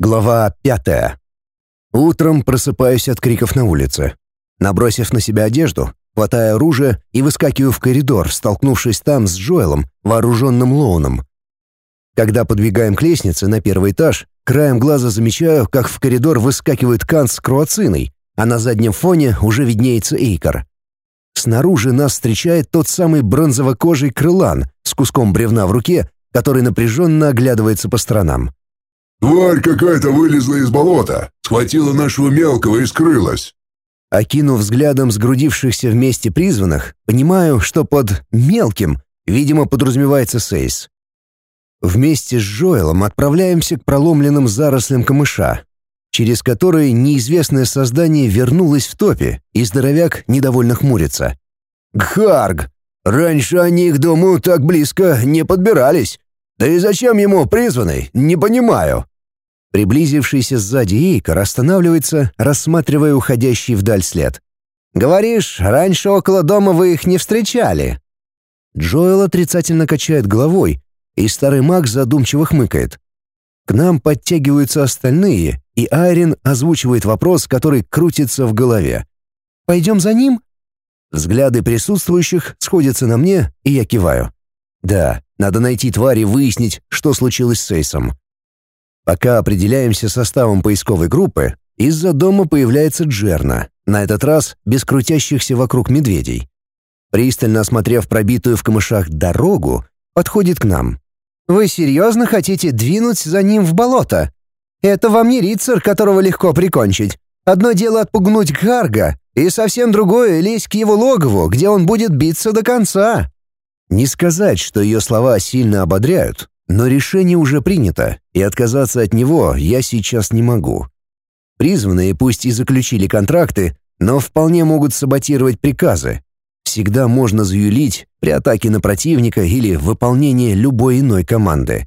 Глава пятая. Утром просыпаюсь от криков на улице. Набросив на себя одежду, хватаю оружие и выскакиваю в коридор, столкнувшись там с Джоэлом, вооруженным Лоуном. Когда подбегаем к лестнице на первый этаж, краем глаза замечаю, как в коридор выскакивает Кант с круациной, а на заднем фоне уже виднеется Эйкар. Снаружи нас встречает тот самый бронзово-кожий крылан с куском бревна в руке, который напряженно оглядывается по сторонам. «Тварь какая-то вылезла из болота, схватила нашего мелкого и скрылась». Окинув взглядом сгрудившихся вместе призванных, понимаю, что под «мелким» видимо подразумевается Сейс. Вместе с Джоэлом отправляемся к проломленным зарослям камыша, через которые неизвестное создание вернулось в топе, и здоровяк недовольно хмурится. «Гхарг! Раньше они к дому так близко не подбирались. Да и зачем ему призванный, не понимаю». Приблизившийся сзади Эйкор останавливается, рассматривая уходящий вдаль след. «Говоришь, раньше около дома вы их не встречали?» Джоэл отрицательно качает головой, и старый маг задумчиво хмыкает. К нам подтягиваются остальные, и Айрин озвучивает вопрос, который крутится в голове. «Пойдем за ним?» Взгляды присутствующих сходятся на мне, и я киваю. «Да, надо найти тварь и выяснить, что случилось с Эйсом». Пока определяемся составом поисковой группы, из-за дома появляется Джерна, на этот раз без крутящихся вокруг медведей. Пристально осмотрев пробитую в камышах дорогу, подходит к нам. Вы серьезно хотите двинуть за ним в болото? Это вам не рицарь, которого легко прикончить. Одно дело отпугнуть Гарга, и совсем другое — лезть к его логову, где он будет биться до конца». Не сказать, что ее слова сильно ободряют, но решение уже принято, и отказаться от него я сейчас не могу. Призванные пусть и заключили контракты, но вполне могут саботировать приказы, всегда можно заюлить при атаке на противника или выполнении любой иной команды.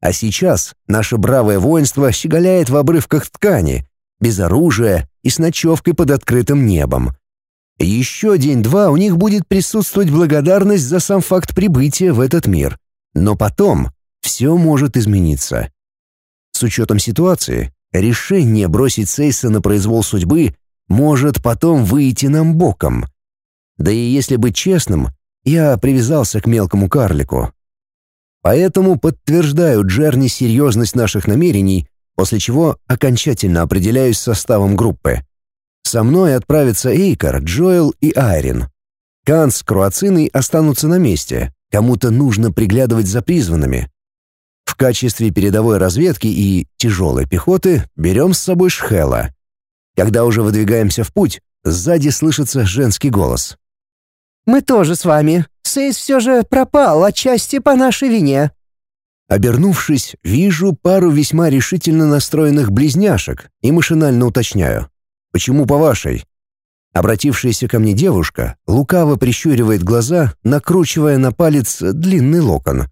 А сейчас наше бравое воинство щеголяет в обрывках ткани, без оружия и с ночевкой под открытым небом. Еще день-два у них будет присутствовать благодарность за сам факт прибытия в этот мир. Но потом все может измениться. С учетом ситуации, решение бросить Сейса на произвол судьбы может потом выйти нам боком. Да и если быть честным, я привязался к мелкому карлику. Поэтому подтверждаю Джерни серьезность наших намерений, после чего окончательно определяюсь составом группы. Со мной отправятся Эйкар, Джоэл и Айрин. Канс с Круациной останутся на месте, кому-то нужно приглядывать за призванными. В качестве передовой разведки и тяжелой пехоты берем с собой Шхела. Когда уже выдвигаемся в путь, сзади слышится женский голос. Мы тоже с вами. Сейс все же пропал отчасти по нашей вине». Обернувшись, вижу пару весьма решительно настроенных близняшек и машинально уточняю. «Почему по вашей?» Обратившаяся ко мне девушка лукаво прищуривает глаза, накручивая на палец длинный локон.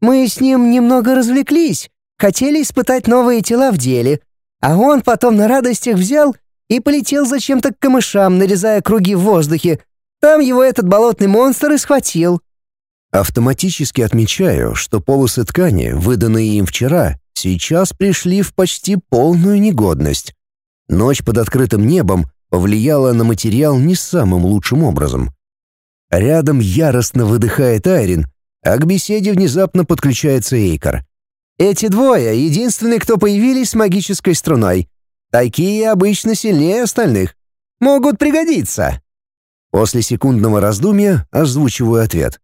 «Мы с ним немного развлеклись, хотели испытать новые тела в деле, а он потом на радостях взял и полетел зачем-то к камышам, нарезая круги в воздухе, там его этот болотный монстр и схватил. Автоматически отмечаю, что полосы ткани, выданные им вчера, сейчас пришли в почти полную негодность. Ночь под открытым небом повлияла на материал не самым лучшим образом. Рядом яростно выдыхает Айрин, а к беседе внезапно подключается Эйкар. «Эти двое — единственные, кто появились с магической струной. Такие обычно сильнее остальных. Могут пригодиться». После секундного раздумья озвучиваю ответ.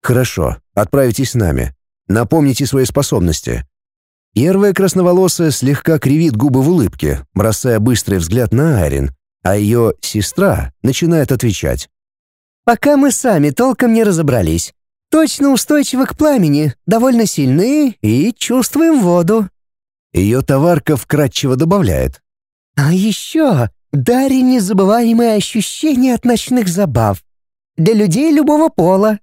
«Хорошо, отправитесь с нами. Напомните свои способности». Первая красноволосая слегка кривит губы в улыбке, бросая быстрый взгляд на Арин, а ее сестра начинает отвечать. «Пока мы сами толком не разобрались. Точно устойчивы к пламени, довольно сильны и чувствуем воду». Ее товарка вкратчиво добавляет. «А еще Дари незабываемые ощущения от ночных забав. Для людей любого пола.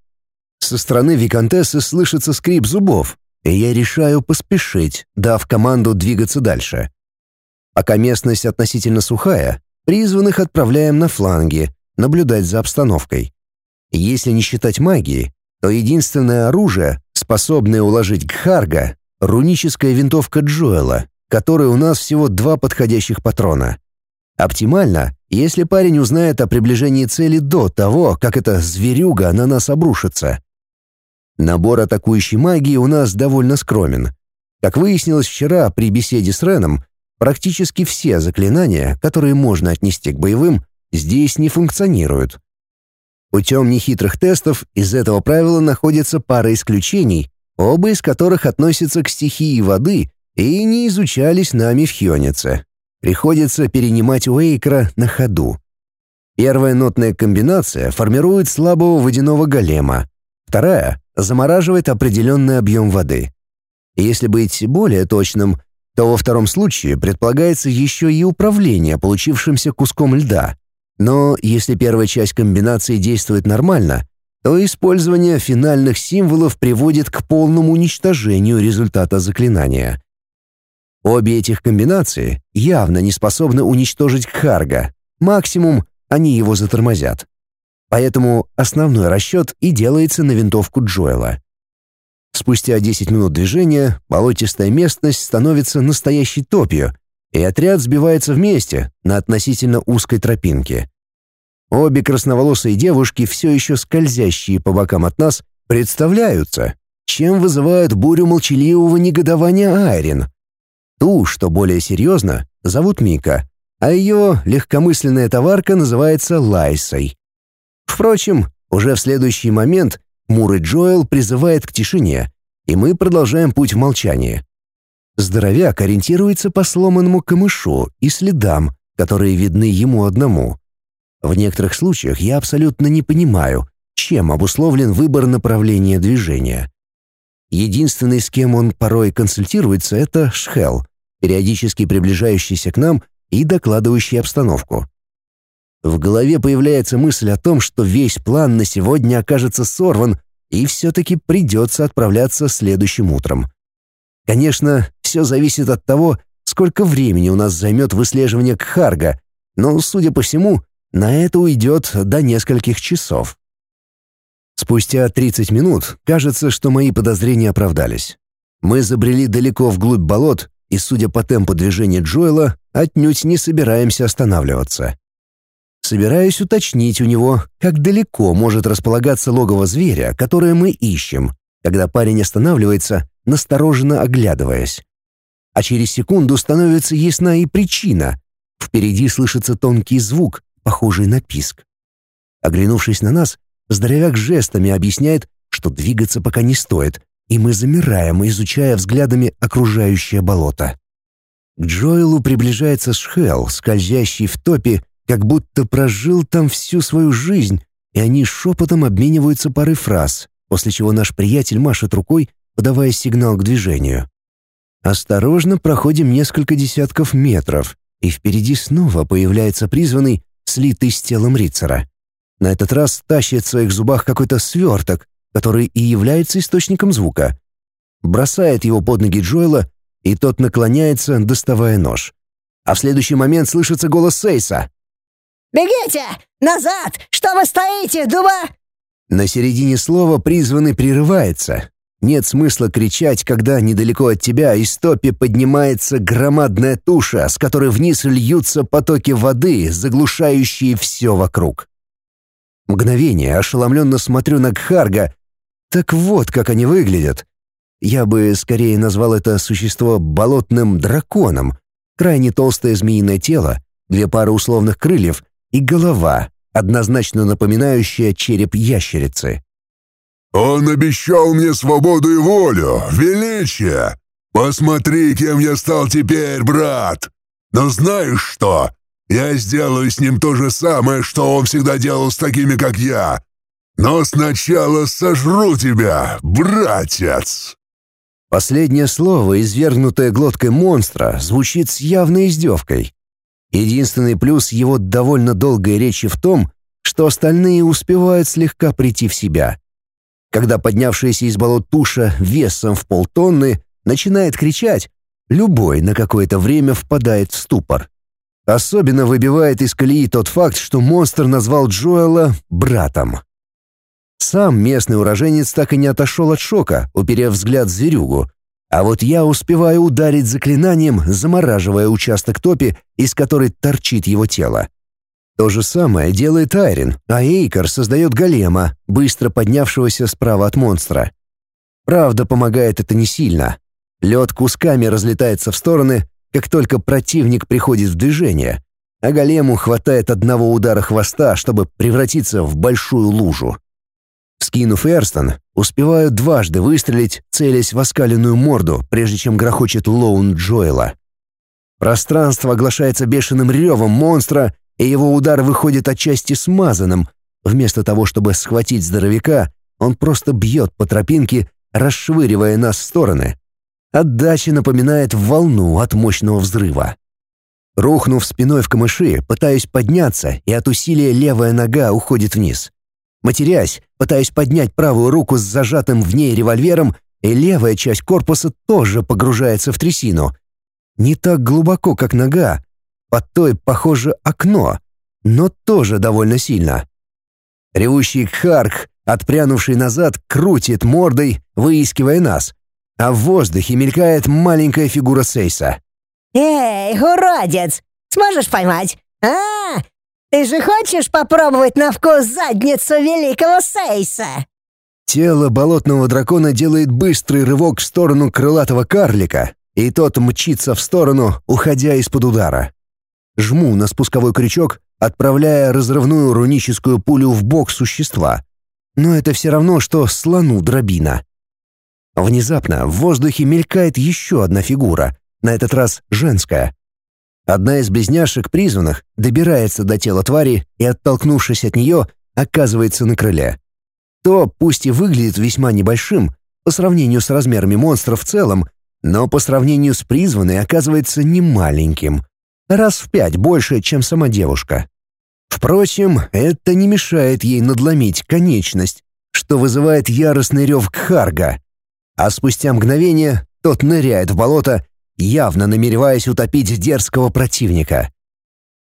Со стороны виконтессы слышится скрип зубов, и я решаю поспешить, дав команду двигаться дальше. Пока местность относительно сухая, призванных отправляем на фланги, наблюдать за обстановкой. Если не считать магии, то единственное оружие, способное уложить Гхарга — руническая винтовка Джоэла, которой у нас всего два подходящих патрона. Оптимально, если парень узнает о приближении цели до того, как эта зверюга на нас обрушится. Набор атакующей магии у нас довольно скромен. Как выяснилось вчера при беседе с Реном, практически все заклинания, которые можно отнести к боевым, здесь не функционируют. Путем нехитрых тестов из этого правила находится пара исключений, оба из которых относятся к стихии воды и не изучались нами в Хьонице. Приходится перенимать у на ходу. Первая нотная комбинация формирует слабого водяного голема, вторая замораживает определенный объем воды. Если быть более точным, то во втором случае предполагается еще и управление получившимся куском льда. Но если первая часть комбинации действует нормально, то использование финальных символов приводит к полному уничтожению результата заклинания. Обе этих комбинации явно не способны уничтожить Кхарга. Максимум они его затормозят. Поэтому основной расчет и делается на винтовку Джоэла. Спустя 10 минут движения болотистая местность становится настоящей топью, и отряд сбивается вместе на относительно узкой тропинке. Обе красноволосые девушки, все еще скользящие по бокам от нас, представляются, чем вызывают бурю молчаливого негодования Айрин. Ту, что более серьезно, зовут Мика, а ее легкомысленная товарка называется Лайсой. Впрочем, уже в следующий момент Мур и Джоэл призывает к тишине, и мы продолжаем путь в молчании. Здоровяк ориентируется по сломанному камышу и следам, которые видны ему одному. В некоторых случаях я абсолютно не понимаю, чем обусловлен выбор направления движения. Единственный, с кем он порой консультируется, это Шхел, периодически приближающийся к нам и докладывающий обстановку. В голове появляется мысль о том, что весь план на сегодня окажется сорван, и все-таки придется отправляться следующим утром. Конечно, все зависит от того, сколько времени у нас займет выслеживание Кхарга, но, судя по всему, на это уйдет до нескольких часов. Спустя 30 минут кажется, что мои подозрения оправдались. Мы забрели далеко вглубь болот, и, судя по темпу движения Джоэла, отнюдь не собираемся останавливаться. Собираюсь уточнить у него, как далеко может располагаться логово зверя, которое мы ищем, когда парень останавливается, настороженно оглядываясь. А через секунду становится ясна и причина. Впереди слышится тонкий звук, похожий на писк. Оглянувшись на нас, здоровяк жестами объясняет, что двигаться пока не стоит, и мы замираем, изучая взглядами окружающее болото. К Джоэлу приближается Шхел, скользящий в топе, как будто прожил там всю свою жизнь, и они шепотом обмениваются парой фраз, после чего наш приятель машет рукой, подавая сигнал к движению. Осторожно проходим несколько десятков метров, и впереди снова появляется призванный, слитый с телом Рицера. На этот раз тащит в своих зубах какой-то сверток, который и является источником звука. Бросает его под ноги Джоэла, и тот наклоняется, доставая нож. А в следующий момент слышится голос Сейса. «Бегите! Назад! Что вы стоите, дуба?» На середине слова призванный прерывается. Нет смысла кричать, когда недалеко от тебя из топи поднимается громадная туша, с которой вниз льются потоки воды, заглушающие все вокруг. Мгновение ошеломленно смотрю на Кхарга. Так вот, как они выглядят. Я бы скорее назвал это существо болотным драконом. Крайне толстое змеиное тело, две пары условных крыльев — и голова, однозначно напоминающая череп ящерицы. «Он обещал мне свободу и волю, величие! Посмотри, кем я стал теперь, брат! Но знаешь что? Я сделаю с ним то же самое, что он всегда делал с такими, как я. Но сначала сожру тебя, братец!» Последнее слово, извергнутое глоткой монстра, звучит с явной издевкой. Единственный плюс его довольно долгой речи в том, что остальные успевают слегка прийти в себя. Когда поднявшаяся из болот туша весом в полтонны начинает кричать, любой на какое-то время впадает в ступор. Особенно выбивает из колеи тот факт, что монстр назвал Джоэла братом. Сам местный уроженец так и не отошел от шока, уперев взгляд в зверюгу, А вот я успеваю ударить заклинанием, замораживая участок топи, из которой торчит его тело. То же самое делает Айрин, а Эйкер создает голема, быстро поднявшегося справа от монстра. Правда, помогает это не сильно. Лед кусками разлетается в стороны, как только противник приходит в движение, а голему хватает одного удара хвоста, чтобы превратиться в большую лужу. Скинув Эрстон, успеваю дважды выстрелить, целясь в оскаленную морду, прежде чем грохочет Лоун Джоэла. Пространство оглашается бешеным ревом монстра, и его удар выходит отчасти смазанным. Вместо того, чтобы схватить здоровяка, он просто бьет по тропинке, расшвыривая нас в стороны. Отдача напоминает волну от мощного взрыва. Рухнув спиной в камыши, пытаюсь подняться, и от усилия левая нога уходит вниз. Матерясь, пытаюсь поднять правую руку с зажатым в ней револьвером, и левая часть корпуса тоже погружается в трясину. Не так глубоко, как нога. Под той, похоже, окно, но тоже довольно сильно. Ревущий Харк, отпрянувший назад, крутит мордой, выискивая нас. А в воздухе мелькает маленькая фигура Сейса. «Эй, уродец! Сможешь поймать? А, ты же хочешь попробовать на вкус задницу великого Сейса?» Тело болотного дракона делает быстрый рывок в сторону крылатого карлика, и тот мчится в сторону, уходя из-под удара. Жму на спусковой крючок, отправляя разрывную руническую пулю в бок существа. Но это все равно, что слону дробина. Внезапно в воздухе мелькает еще одна фигура, на этот раз женская. Одна из близняшек призванных добирается до тела твари и, оттолкнувшись от нее, оказывается на крыле. То, пусть и выглядит весьма небольшим, по сравнению с размерами монстра в целом, но по сравнению с призванной оказывается немаленьким. Раз в пять больше, чем сама девушка. Впрочем, это не мешает ей надломить конечность, что вызывает яростный рев Кхарга. А спустя мгновение тот ныряет в болото явно намереваясь утопить дерзкого противника.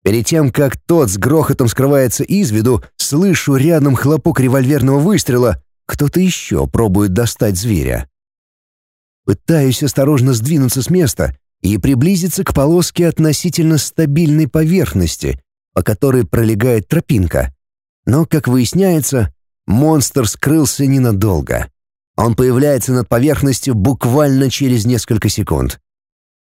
Перед тем, как тот с грохотом скрывается из виду, слышу рядом хлопок револьверного выстрела, кто-то еще пробует достать зверя. Пытаюсь осторожно сдвинуться с места и приблизиться к полоске относительно стабильной поверхности, по которой пролегает тропинка. Но, как выясняется, монстр скрылся ненадолго. Он появляется над поверхностью буквально через несколько секунд.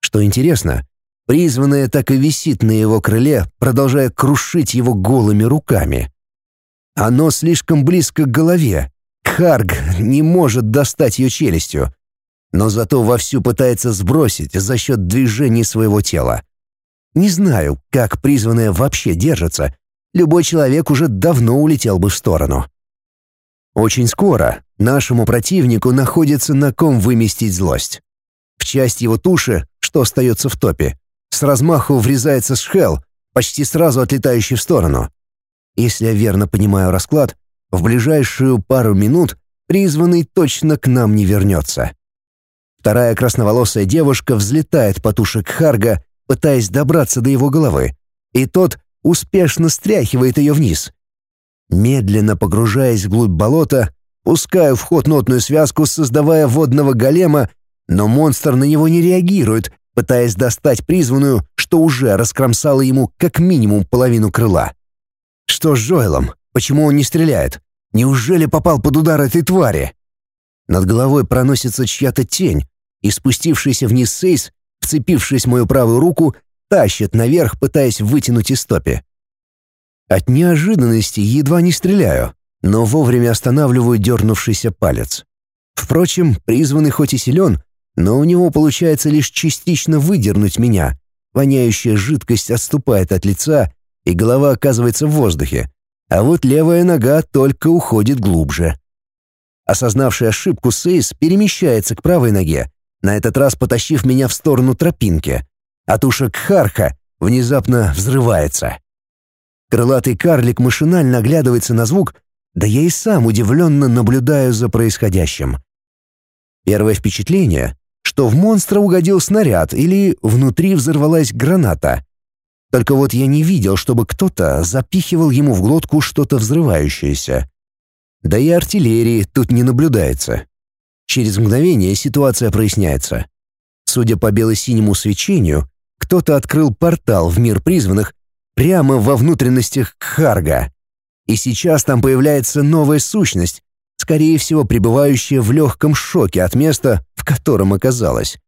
Что интересно, призванная так и висит на его крыле, продолжая крушить его голыми руками. Оно слишком близко к голове. Харг не может достать ее челюстью, но зато вовсю пытается сбросить за счет движений своего тела. Не знаю, как призванная вообще держится. Любой человек уже давно улетел бы в сторону. Очень скоро нашему противнику находится на ком выместить злость. В часть его туши что остается в топе. С размаху врезается шхел, почти сразу отлетающий в сторону. Если я верно понимаю расклад, в ближайшую пару минут призванный точно к нам не вернется. Вторая красноволосая девушка взлетает по туше Кхарга, пытаясь добраться до его головы, и тот успешно стряхивает ее вниз. Медленно погружаясь вглубь болота, пускаю в ход нотную связку, создавая водного голема, но монстр на него не реагирует, пытаясь достать призванную, что уже раскромсало ему как минимум половину крыла. Что с Джоэлом? Почему он не стреляет? Неужели попал под удар этой твари? Над головой проносится чья-то тень, и спустившийся вниз Сейс, вцепившись в мою правую руку, тащит наверх, пытаясь вытянуть из стопи. От неожиданности едва не стреляю, но вовремя останавливаю дернувшийся палец. Впрочем, призванный хоть и силен, но у него получается лишь частично выдернуть меня. Воняющая жидкость отступает от лица, и голова оказывается в воздухе, а вот левая нога только уходит глубже. Осознавший ошибку Сейс перемещается к правой ноге, на этот раз потащив меня в сторону тропинки. А туша Кхарха внезапно взрывается. Крылатый карлик машинально оглядывается на звук, да я и сам удивленно наблюдаю за происходящим. Первое впечатление что в монстра угодил снаряд или внутри взорвалась граната. Только вот я не видел, чтобы кто-то запихивал ему в глотку что-то взрывающееся. Да и артиллерии тут не наблюдается. Через мгновение ситуация проясняется. Судя по бело-синему свечению, кто-то открыл портал в мир призванных прямо во внутренностях Кхарга. И сейчас там появляется новая сущность, скорее всего, пребывающая в легком шоке от места, в котором оказалась.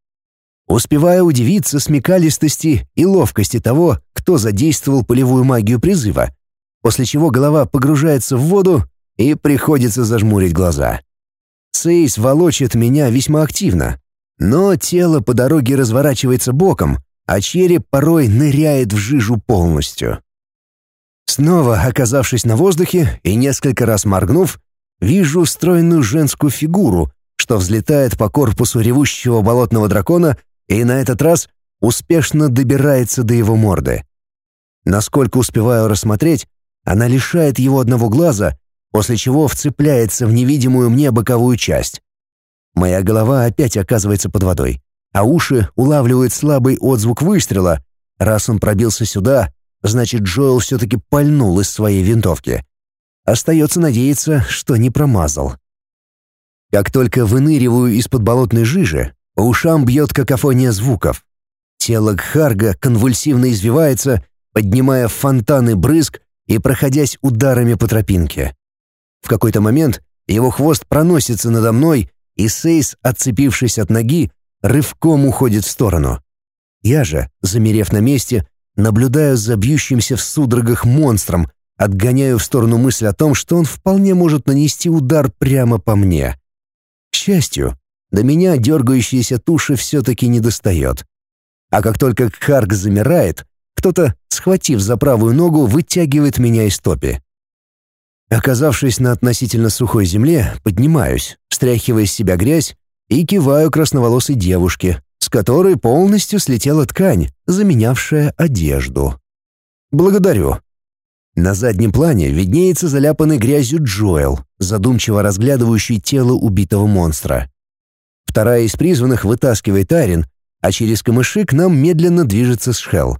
Успевая удивиться смекалистости и ловкости того, кто задействовал полевую магию призыва, после чего голова погружается в воду и приходится зажмурить глаза. Сейс волочит меня весьма активно, но тело по дороге разворачивается боком, а череп порой ныряет в жижу полностью. Снова оказавшись на воздухе и несколько раз моргнув, вижу стройную женскую фигуру, что взлетает по корпусу ревущего болотного дракона и на этот раз успешно добирается до его морды. Насколько успеваю рассмотреть, она лишает его одного глаза, после чего вцепляется в невидимую мне боковую часть. Моя голова опять оказывается под водой, а уши улавливают слабый отзвук выстрела. Раз он пробился сюда, значит, Джоэл все-таки пальнул из своей винтовки. Остается надеяться, что не промазал. Как только выныриваю из-под болотной жижи, по ушам бьет какофония звуков. Тело Гхарга конвульсивно извивается, поднимая фонтаны брызг и проходясь ударами по тропинке. В какой-то момент его хвост проносится надо мной, и Сейс, отцепившись от ноги, рывком уходит в сторону. Я же, замерев на месте, наблюдаю за бьющимся в судорогах монстром, отгоняю в сторону мысль о том, что он вполне может нанести удар прямо по мне. К счастью, до меня дергающаяся туша все-таки не достает. А как только Кхарг замирает, кто-то, схватив за правую ногу, вытягивает меня из топи. Оказавшись на относительно сухой земле, поднимаюсь, стряхивая с себя грязь, и киваю красноволосой девушке, с которой полностью слетела ткань, заменявшая одежду. Благодарю. На заднем плане виднеется заляпанный грязью Джоэл, задумчиво разглядывающий тело убитого монстра. Вторая из призванных вытаскивает Арин, а через камыши к нам медленно движется Схел.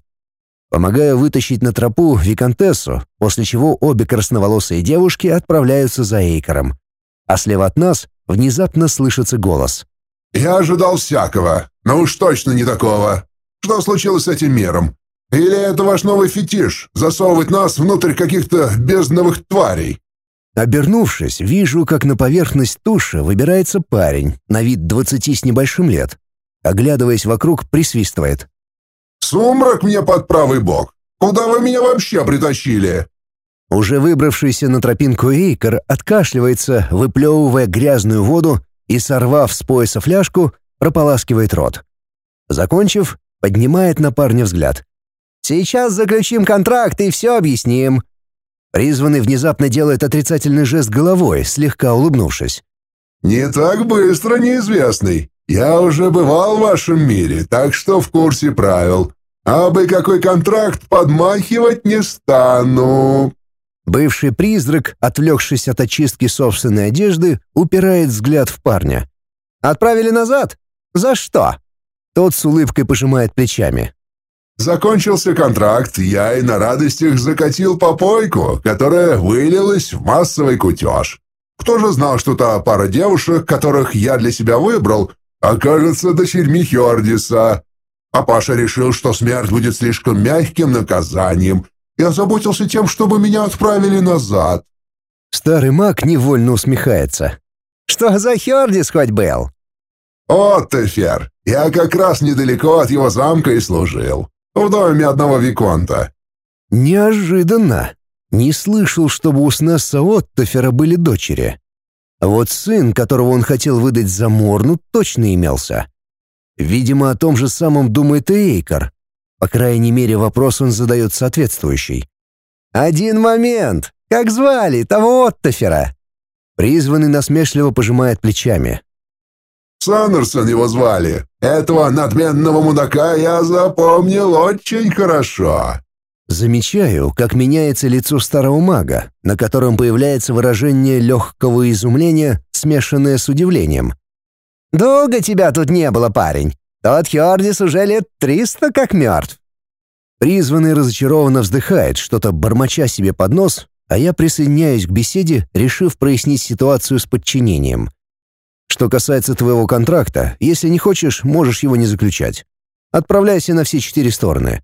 Помогаю вытащить на тропу виконтессу, после чего обе красноволосые девушки отправляются за Эйкором. А слева от нас внезапно слышится голос. «Я ожидал всякого, но уж точно не такого. Что случилось с этим миром? Или это ваш новый фетиш — засовывать нас внутрь каких-то бездновых тварей?» Обернувшись, вижу, как на поверхность туши выбирается парень, на вид двадцати с небольшим лет. Оглядываясь вокруг, присвистывает. «Сумрак мне под правый бок! Куда вы меня вообще притащили?» Уже выбравшийся на тропинку Эйкер откашливается, выплевывая грязную воду и, сорвав с пояса фляжку, прополаскивает рот. Закончив, поднимает на парня взгляд. «Сейчас заключим контракт и все объясним». Призванный внезапно делает отрицательный жест головой, слегка улыбнувшись. «Не так быстро, неизвестный. Я уже бывал в вашем мире, так что в курсе правил. А бы какой контракт подмахивать не стану». Бывший призрак, отвлекшись от очистки собственной одежды, упирает взгляд в парня. «Отправили назад? За что?» Тот с улыбкой пожимает плечами. «Закончился контракт, я и на радостях закатил попойку, которая вылилась в массовый кутеж. Кто же знал, что та пара девушек, которых я для себя выбрал, окажется дочерьми Хердиса. Папаша решил, что смерть будет слишком мягким наказанием, и озаботился тем, чтобы меня отправили назад. Старый маг невольно усмехается. «Что за Хердис хоть был?» «О, Тефер, я как раз недалеко от его замка и служил. В доме одного Виконта». «Неожиданно. Не слышал, чтобы у Снесса Оттофера были дочери. А вот сын, которого он хотел выдать за Морну, точно имелся. Видимо, о том же самом думает и Эйкар. По крайней мере, вопрос он задает соответствующий. «Один момент! Как звали того Оттофера?» Призванный насмешливо пожимает плечами. «Сандерсон его звали. Этого надменного мудака я запомнил очень хорошо». Замечаю, как меняется лицо старого мага, на котором появляется выражение легкого изумления, смешанное с удивлением. «Долго тебя тут не было, парень. Тот Хёрдис уже лет триста как мертв». Призванный разочарованно вздыхает, что-то бормоча себе под нос, а я присоединяюсь к беседе, решив прояснить ситуацию с подчинением. Что касается твоего контракта, если не хочешь, можешь его не заключать. Отправляйся на все четыре стороны.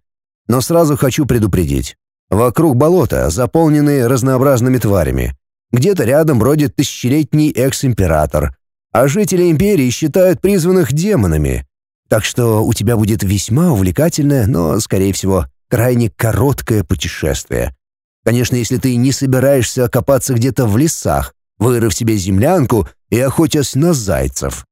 Но сразу хочу предупредить. Вокруг болота, заполненные разнообразными тварями. Где-то рядом бродит тысячелетний экс-император, а жители империи считают призванных демонами. Так что у тебя будет весьма увлекательное, но, скорее всего, крайне короткое путешествие. Конечно, если ты не собираешься окопаться где-то в лесах, вырыв себе землянку и охотясь на зайцев.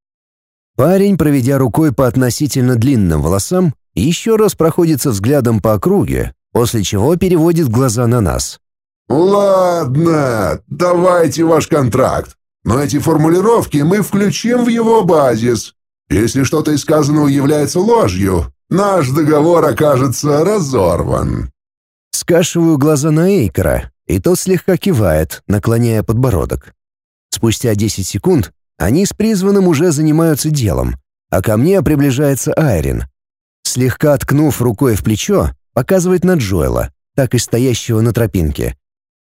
Парень, проведя рукой по относительно длинным волосам, еще раз проходится взглядом по округе, после чего переводит глаза на нас. «Ладно, давайте ваш контракт. Но эти формулировки мы включим в его базис. Если что-то из сказанного является ложью, наш договор окажется разорван». Скашиваю глаза на Эйкера, и тот слегка кивает, наклоняя подбородок. Спустя 10 секунд они с призванным уже занимаются делом, а ко мне приближается Айрин. Слегка ткнув рукой в плечо, показывает на Джоэла, так и стоящего на тропинке.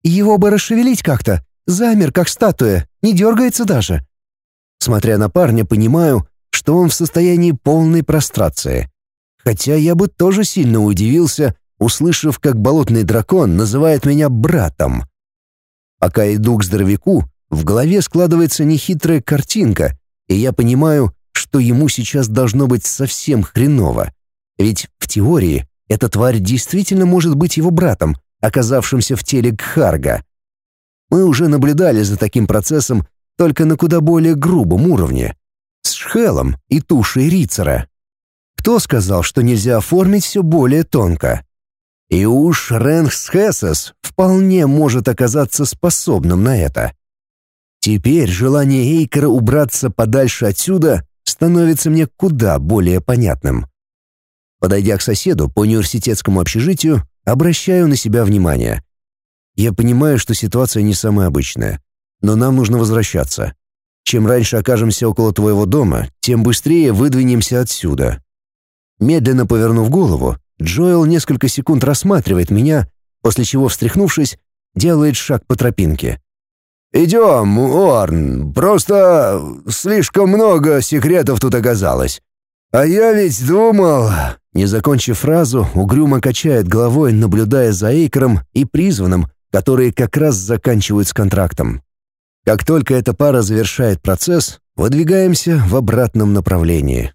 «Его бы расшевелить как-то. Замер, как статуя, не дергается даже». Смотря на парня, понимаю, что он в состоянии полной прострации. Хотя я бы тоже сильно удивился, услышав, как болотный дракон называет меня братом. Пока иду к здоровяку, в голове складывается нехитрая картинка, и я понимаю, что ему сейчас должно быть совсем хреново. Ведь в теории эта тварь действительно может быть его братом, оказавшимся в теле Кхарга. Мы уже наблюдали за таким процессом только на куда более грубом уровне. С Шхелом и тушей Рицера. Кто сказал, что нельзя оформить все более тонко? И уж Ренхс Хессес вполне может оказаться способным на это. Теперь желание Эйкера убраться подальше отсюда становится мне куда более понятным. Подойдя к соседу по университетскому общежитию, обращаю на себя внимание. Я понимаю, что ситуация не самая обычная, но нам нужно возвращаться. Чем раньше окажемся около твоего дома, тем быстрее выдвинемся отсюда. Медленно повернув голову, Джоэл несколько секунд рассматривает меня, после чего, встряхнувшись, делает шаг по тропинке. «Идем, Орн, просто слишком много секретов тут оказалось. А я ведь думал...» Не закончив фразу, угрюмо качает головой, наблюдая за Эйкером и призванным, которые как раз заканчивают с контрактом. Как только эта пара завершает процесс, выдвигаемся в обратном направлении.